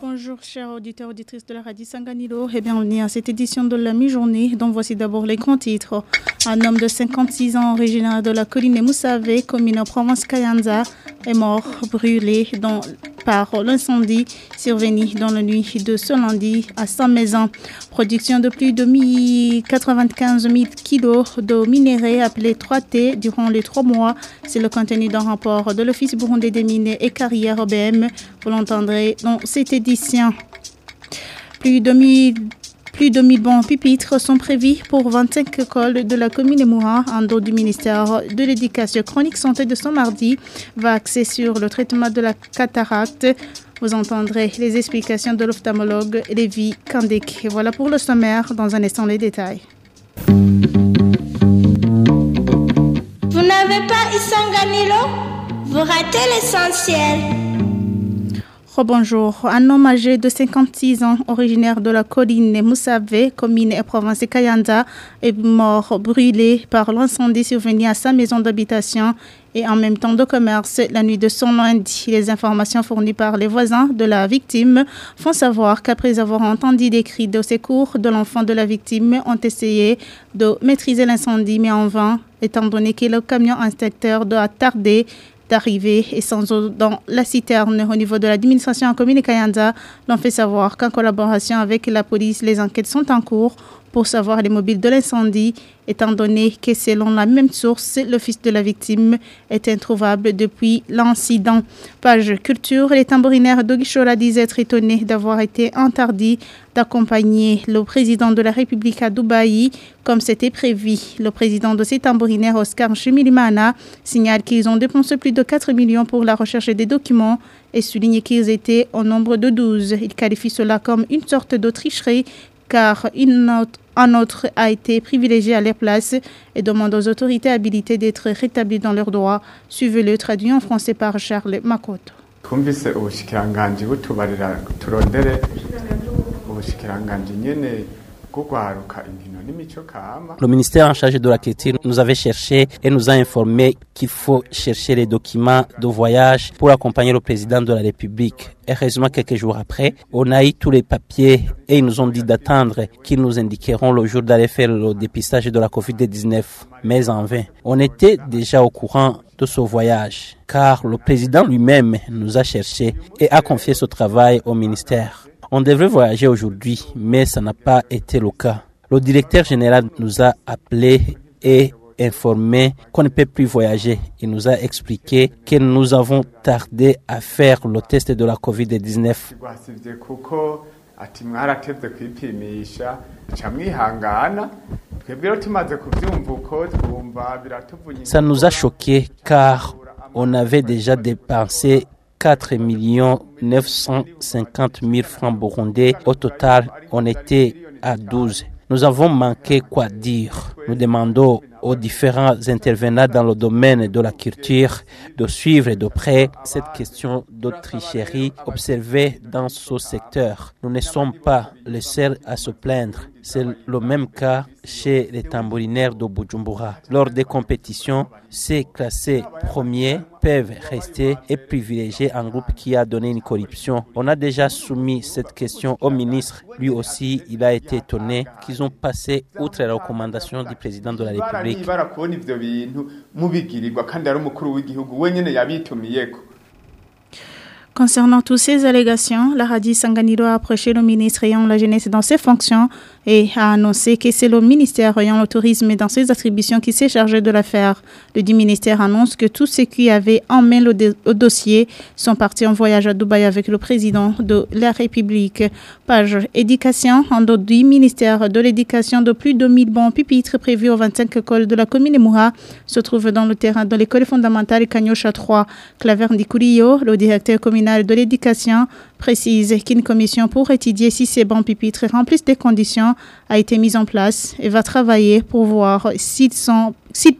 Bonjour chers auditeurs auditrices de la radio Sanganilo et bienvenue à cette édition de la mi-journée dont voici d'abord les grands titres. Un homme de 56 ans originaire de la colline Moussavé, commune en province Kayanza, est mort brûlé dans, par l'incendie survenu dans la nuit de ce lundi à sa maison. Production de plus de 95 000 kilos de minéraux appelés 3T durant les trois mois. C'est le contenu d'un rapport de l'Office burundais des mines et carrières OBM. Vous l'entendrez dans cette édition. Plus de 1000 plus de 1000 bons pupitres sont prévus pour 25 écoles de la commune de Moura. Un dos du ministère de l'Éducation chronique santé de ce mardi va axer sur le traitement de la cataracte. Vous entendrez les explications de l'ophtalmologue Lévi Kandek. Voilà pour le sommaire. Dans un instant, les détails. Vous n'avez pas Isanganilo Vous ratez l'essentiel. Bonjour. Un homme âgé de 56 ans, originaire de la colline Moussave, commune et province de Kayanda, est mort brûlé par l'incendie survenu à sa maison d'habitation et en même temps de commerce la nuit de son lundi. Les informations fournies par les voisins de la victime font savoir qu'après avoir entendu des cris de secours de l'enfant de la victime, ont essayé de maîtriser l'incendie, mais en vain, étant donné que le camion inspecteur doit tarder d'arriver et sans eau dans la citerne. Au niveau de l'administration en commune Kayanda l'ont fait savoir qu'en collaboration avec la police, les enquêtes sont en cours pour savoir les mobiles de l'incendie, étant donné que selon la même source, le fils de la victime est introuvable depuis l'incident. Page culture, les tambourinaires d'Ogishola disent être étonnés d'avoir été interdits d'accompagner le président de la République à Dubaï comme c'était prévu. Le président de ces tambourinaires, Oscar Chimilimana, signale qu'ils ont dépensé plus de 4 millions pour la recherche des documents et souligne qu'ils étaient au nombre de 12. Il qualifie cela comme une sorte de tricherie car un autre a été privilégié à leur place et demande aux autorités habilitées d'être rétablies dans leurs droits. Suivez-le traduit en français par Charles Makoto. Le ministère en charge de la culture nous avait cherché et nous a informé qu'il faut chercher les documents de voyage pour accompagner le président de la République. Heureusement, quelques jours après, on a eu tous les papiers et ils nous ont dit d'attendre qu'ils nous indiqueront le jour d'aller faire le dépistage de la COVID-19. Mais en vain, on était déjà au courant de ce voyage, car le président lui-même nous a cherché et a confié ce travail au ministère. On devrait voyager aujourd'hui, mais ça n'a pas été le cas. Le directeur général nous a appelés et informé qu'on ne peut plus voyager. Il nous a expliqué que nous avons tardé à faire le test de la COVID-19. rwasivye kuko ati mwaratevye kwipimisha ca mwihangana twebwe rero tumaze kuvyumva uko twumva biratuvunyisa Ça nous a choqués car on avait déjà dépensé 4 950 000 francs burundais. Au total, on était à 12. Nous avons manqué quoi dire. Nous demandons aux différents intervenants dans le domaine de la culture de suivre de près cette question de tricherie observée dans ce secteur. Nous ne sommes pas les seuls à se plaindre. C'est le même cas chez les tambourinaires de Bujumbura. Lors des compétitions, ces classés premiers peuvent rester et privilégier un groupe qui a donné une corruption. On a déjà soumis cette question au ministre. Lui aussi, il a été étonné qu'ils ont passé outre la recommandation du président de la République. Concernant toutes ces allégations, la radio Sanganiro a approché le ministre ayant la jeunesse dans ses fonctions et a annoncé que c'est le ministère ayant le tourisme dans ses attributions qui s'est chargé de l'affaire. Le dit ministère annonce que tous ceux qui avaient en main le, dossier sont partis en voyage à Dubaï avec le président de la République. Page éducation, en dos du ministère de l'éducation de plus de 1000 bons pupitres prévus aux 25 écoles de la commune Moura se trouvent dans le terrain de l'école fondamentale Kanyosha 3. Claver Ndikurio, le directeur communal de l'éducation, précise qu'une commission pour étudier si ces bons pupitres remplissent des conditions a été mise en place et va travailler pour voir s'ils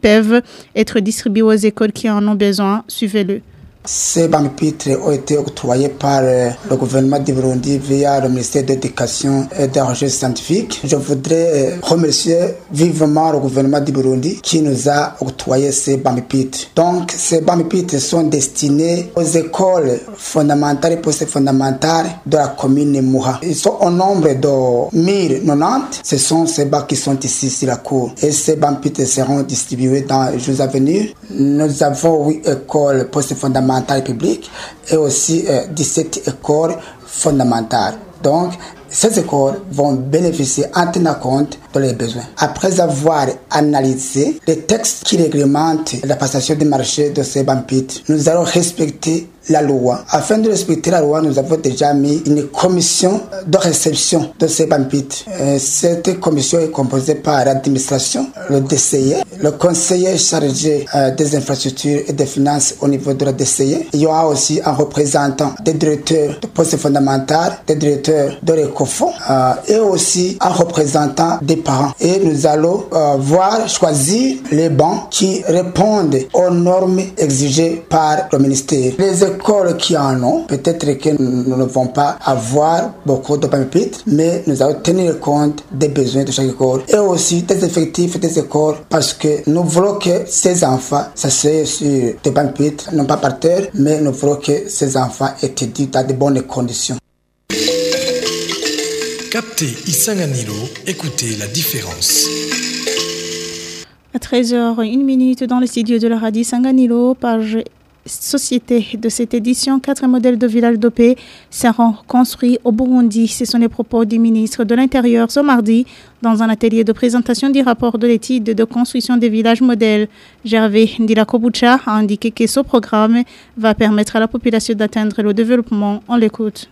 peuvent être distribués aux écoles qui en ont besoin. Suivez-le. Ces banquitres ont été octroyés par euh, le gouvernement du Burundi via le ministère de l'Éducation et des recherches scientifiques. Je voudrais euh, remercier vivement le gouvernement du Burundi qui nous a octroyé ces banquitres. Donc, ces banquitres sont destinés aux écoles fondamentales et post-fondamentales de la commune Mouha. Ils sont au nombre de 1090. Ce sont ces bacs qui sont ici sur la cour. Et ces banquitres seront distribués dans les jours à venir. Nous avons huit écoles post-fondamentales publiques et aussi euh, 17 écoles fondamentales. Donc, ces écoles vont bénéficier en tenant compte de leurs besoins. Après avoir analysé les textes qui réglementent la passation des marchés de ces banquites, nous allons respecter la loi. Afin de respecter la loi, nous avons déjà mis une commission de réception de ces banquites. Cette commission est composée par l'administration, le DCE, le conseiller chargé euh, des infrastructures et des finances au niveau de la DCE. Il y aura aussi un représentant des directeurs de postes fondamentaux, des directeurs de l'écofond euh, et aussi un représentant des parents. Et nous allons euh, voir, choisir les bancs qui répondent aux normes exigées par le ministère. Écoles qui en ont, peut-être que nous ne vont pas avoir beaucoup de pupitres, mais nous allons tenir compte des besoins de chaque école et aussi des effectifs des écoles parce que nous voulons que ces enfants s'asseyent sur des pupitres, non pas par terre, mais nous voulons que ces enfants étudient dans de bonnes conditions. Captez Isanganiro, écoutez la différence. À 13h, une minute dans le studio de la radio Sanganilo, page société de cette édition, quatre modèles de village de paix seront construits au Burundi. Ce sont les propos du ministre de l'Intérieur ce mardi dans un atelier de présentation du rapport de l'étude de construction des villages modèles. Gervais Ndilakobucha a indiqué que ce programme va permettre à la population d'atteindre le développement. On l'écoute.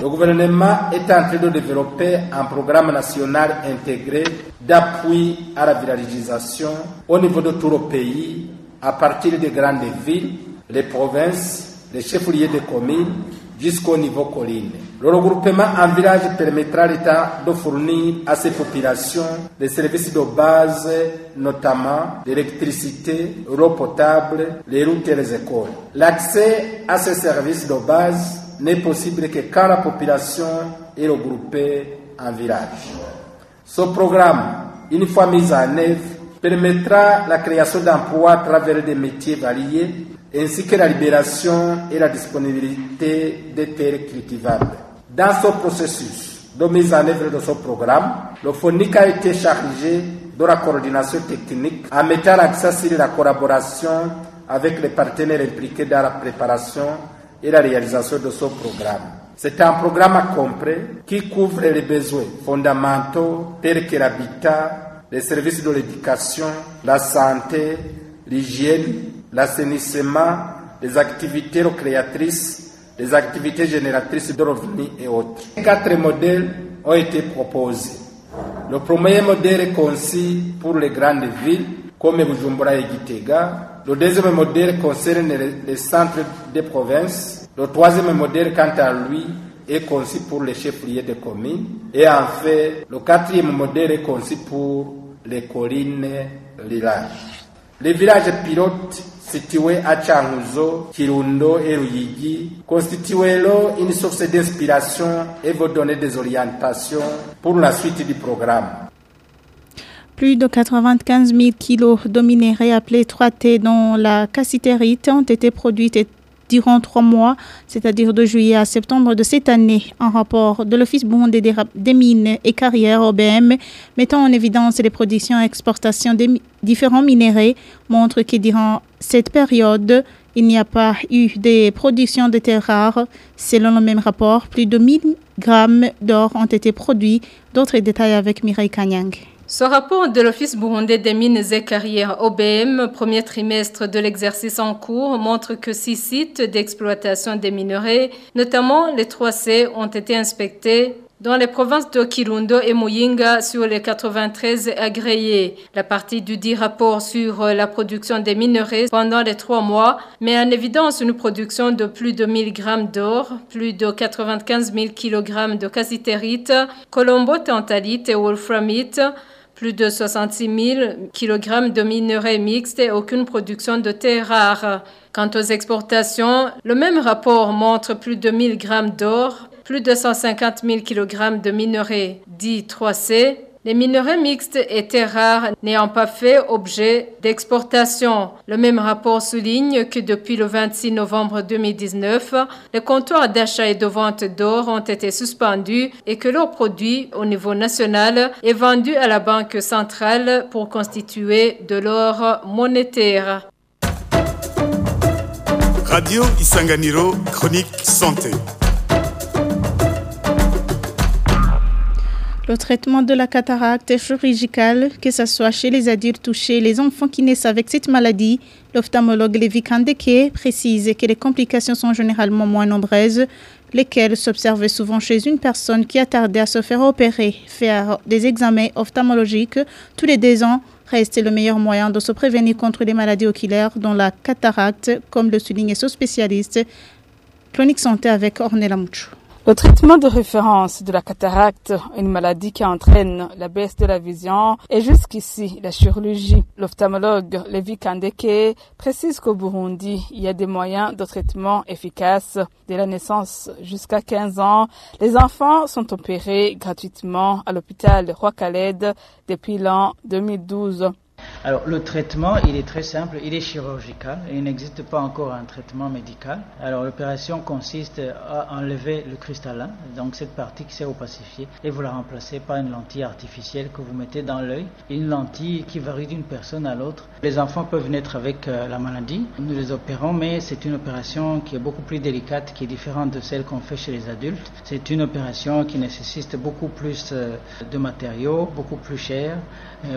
Le gouvernement est en train de développer un programme national intégré d'appui à la villagisation au niveau de tout le pays, à partir des grandes villes, les provinces, les chefs-lieux de communes, jusqu'au niveau colline. Le regroupement en village permettra à l'État de fournir à ces populations des services de base, notamment l'électricité, l'eau potable, les routes et les écoles. L'accès à ces services de base n'est possible que quand la population est regroupée en village. Ce programme, une fois mis en œuvre, permettra la création d'emplois à travers des métiers variés, ainsi que la libération et la disponibilité des terres cultivables. Dans ce processus de mise en œuvre de ce programme, le FONIC a été chargé de la coordination technique en mettant l'accent sur la collaboration avec les partenaires impliqués dans la préparation et la réalisation de ce programme. C'est un programme complet qui couvre les besoins fondamentaux tels que l'habitat, les services de l'éducation, la santé, l'hygiène, l'assainissement, les activités recréatrices, les activités génératrices de revenus et autres. Quatre modèles ont été proposés. Le premier modèle est conçu pour les grandes villes comme Bujumbura et Gitega. Le deuxième modèle concerne les centres des provinces. Le troisième modèle, quant à lui, est conçu pour les chefs-lieux de communes. Et en fait, le quatrième modèle est conçu pour les collines villages. Les villages pilotes situés à Changuzo, Kirundo et Ruyigi constituent une source d'inspiration et vont donner des orientations pour la suite du programme. Plus de 95 000 kilos de minerais appelés 3T dont la cassitérite ont été produites durant trois mois, c'est-à-dire de juillet à septembre de cette année. Un rapport de l'Office burundais des, mines et carrières OBM mettant en évidence les productions et exportations des différents minéraux montre que durant cette période, il n'y a pas eu de production de terres rares. Selon le même rapport, plus de 1000 grammes d'or ont été produits. D'autres détails avec Mireille Kanyang. Ce rapport de l'Office burundais des mines et carrières OBM, premier trimestre de l'exercice en cours, montre que six sites d'exploitation des minerais, notamment les 3C, ont été inspectés dans les provinces de Kirundo et Muyinga sur les 93 agréés. La partie du dit rapport sur la production des minerais pendant les trois mois met en évidence une production de plus de 1000 grammes d'or, plus de 95 000 kg de cassitérite, colombo-tantalite et wolframite, plus de 66 000 kg de minerais mixtes et aucune production de terres rares. Quant aux exportations, le même rapport montre plus de 1000 g d'or, plus de 150 000 kg de minerais dits 3C, les minerais mixtes étaient rares n'ayant pas fait objet d'exportation. Le même rapport souligne que depuis le 26 novembre 2019, les comptoirs d'achat et de vente d'or ont été suspendus et que leur produit au niveau national est vendu à la Banque centrale pour constituer de l'or monétaire. Radio Isanganiro, chronique santé. Le traitement de la cataracte chirurgicale, que ce soit chez les adultes ou chez les enfants qui naissent avec cette maladie, l'ophtalmologue Lévi Kandeke précise que les complications sont généralement moins nombreuses, lesquelles s'observent souvent chez une personne qui a tardé à se faire opérer. Faire des examens ophtalmologiques tous les deux ans reste le meilleur moyen de se prévenir contre les maladies oculaires, dont la cataracte, comme le souligne ce spécialiste. Chronique santé avec Ornella Mucho. Le traitement de référence de la cataracte, une maladie qui entraîne la baisse de la vision, et jusqu'ici la chirurgie. L'ophtalmologue Levi Kandeke précise qu'au Burundi, il y a des moyens de traitement efficaces. Dès la naissance jusqu'à 15 ans, les enfants sont opérés gratuitement à l'hôpital Roi Khaled depuis l'an 2012. Alors le traitement, il est très simple, il est chirurgical, il n'existe pas encore un traitement médical. Alors l'opération consiste à enlever le cristallin, donc cette partie qui s'est opacifiée, et vous la remplacez par une lentille artificielle que vous mettez dans l'œil, une lentille qui varie d'une personne à l'autre. Les enfants peuvent naître avec euh, la maladie, nous les opérons, mais c'est une opération qui est beaucoup plus délicate, qui est différente de celle qu'on fait chez les adultes. C'est une opération qui nécessite beaucoup plus euh, de matériaux, beaucoup plus cher,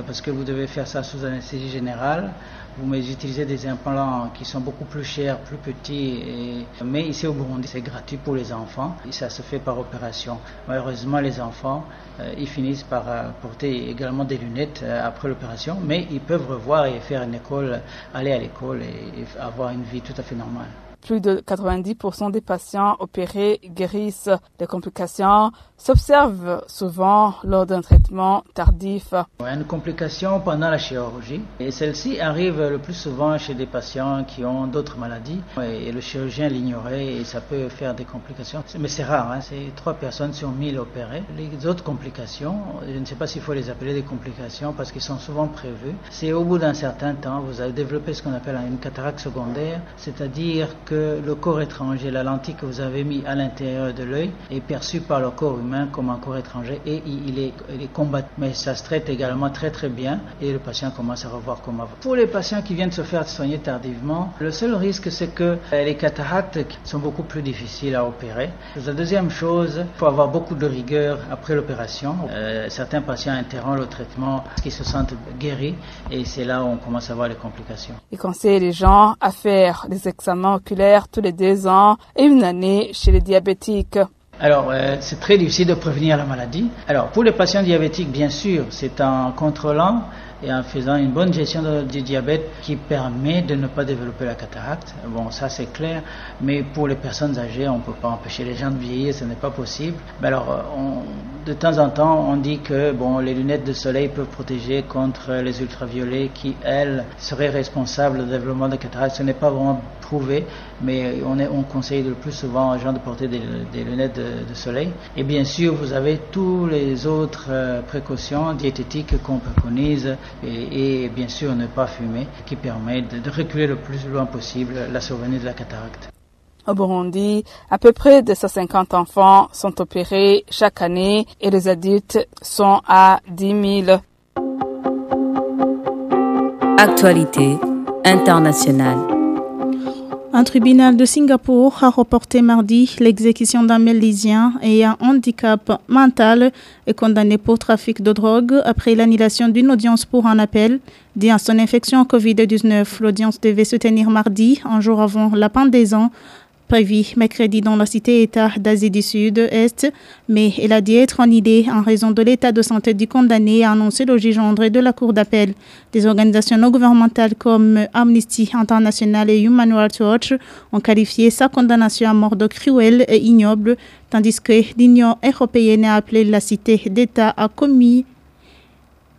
parce que vous devez faire ça sous anesthésie générale. Vous utilisez des implants qui sont beaucoup plus chers, plus petits. Et... Mais ici au Burundi, c'est gratuit pour les enfants. Et ça se fait par opération. Malheureusement, les enfants, euh, ils finissent par euh, porter également des lunettes euh, après l'opération. Mais ils peuvent revoir et faire une école, aller à l'école et, avoir une vie tout à fait normale. Plus de 90% des patients opérés guérissent. Les complications s'observent souvent lors d'un traitement tardif. Une complication pendant la chirurgie et celle-ci arrive le plus souvent chez des patients qui ont d'autres maladies et le chirurgien l'ignorait et ça peut faire des complications. Mais c'est rare, hein? c'est 3 personnes sur 1000 opérées. Les autres complications, je ne sais pas s'il faut les appeler des complications parce qu'ils sont souvent prévues. C'est au bout d'un certain temps, vous avez développé ce qu'on appelle une cataracte secondaire, c'est-à-dire que le corps étranger, la lentille que vous avez mis à l'intérieur de l'œil, est perçue par le corps comme un corps étranger et il est, il combattu. Mais ça se traite également très très bien et le patient commence à revoir comme avant. Pour les patients qui viennent se faire soigner tardivement, le seul risque c'est que les cataractes sont beaucoup plus difficiles à opérer. La deuxième chose, il faut avoir beaucoup de rigueur après l'opération. Euh, certains patients interrompent le traitement parce qu'ils se sentent guéris et c'est là où on commence à voir les complications. Il conseille les gens à faire des examens oculaires tous les deux ans et une année chez les diabétiques. Alors, euh, c'est très difficile de prévenir la maladie. Alors, pour les patients diabétiques, bien sûr, c'est en contrôlant et en faisant une bonne gestion du diabète qui permet de ne pas développer la cataracte. Bon, ça c'est clair, mais pour les personnes âgées, on ne peut pas empêcher les gens de vieillir, ce n'est pas possible. Mais alors, euh, de temps en temps, on dit que bon, les lunettes de soleil peuvent protéger contre les ultraviolets qui, elles, seraient responsables du développement de cataracte. Ce n'est pas vraiment prouvé, mais on, est, on conseille le plus souvent aux gens de porter des, lunettes de, soleil. Et bien sûr, vous avez tous les autres euh, précautions diététiques qu'on préconise et, bien sûr ne pas fumer, qui permet de, de reculer le plus loin possible la survenue de la cataracte. Au Burundi, à peu près 250 enfants sont opérés chaque année et les adultes sont à 10 000. Actualité internationale. Un tribunal de Singapour a reporté mardi l'exécution d'un Mélésien ayant un handicap mental et condamné pour trafic de drogue après l'annulation d'une audience pour un appel dit à son infection au Covid-19. L'audience devait se tenir mardi, un jour avant la pendaison prévu mercredi dans la cité-État d'Asie du Sud-Est, mais elle a dit être en idée en raison de l'état de santé du condamné, a annoncé le juge André de la Cour d'appel. Des organisations non gouvernementales comme Amnesty International et Human Rights Watch ont qualifié sa condamnation à mort de cruelle et ignoble, tandis que l'Union européenne a appelé la cité d'État à commis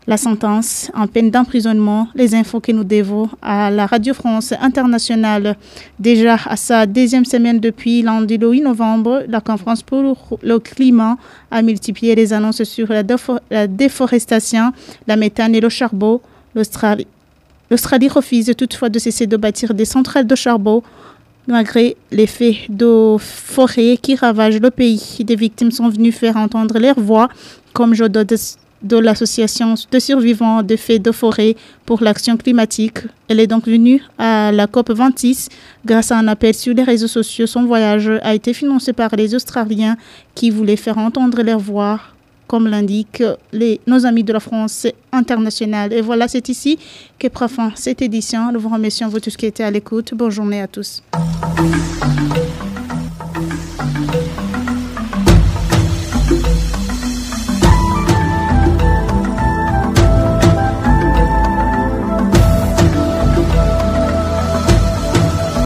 la sentence en peine d'emprisonnement. Les infos que nous devons à la Radio France internationale. Déjà à sa deuxième semaine depuis lundi le 8 novembre, la conférence pour le climat a multiplié les annonces sur la, déforestation, la méthane et le charbon. L'Australie refuse toutefois de cesser de bâtir des centrales de charbon malgré l'effet de forêt qui ravage le pays. Des victimes sont venues faire entendre leur voix, comme Jodo de l'association de survivants de feux de forêt pour l'action climatique. Elle est donc venue à la COP 26 grâce à un appel sur les réseaux sociaux. Son voyage a été financé par les Australiens qui voulaient faire entendre leur voix, comme l'indiquent nos amis de la France internationale. Et voilà, c'est ici que prend fin cette édition. Nous vous remercions, vous tous qui étiez à l'écoute. Bonne journée à tous.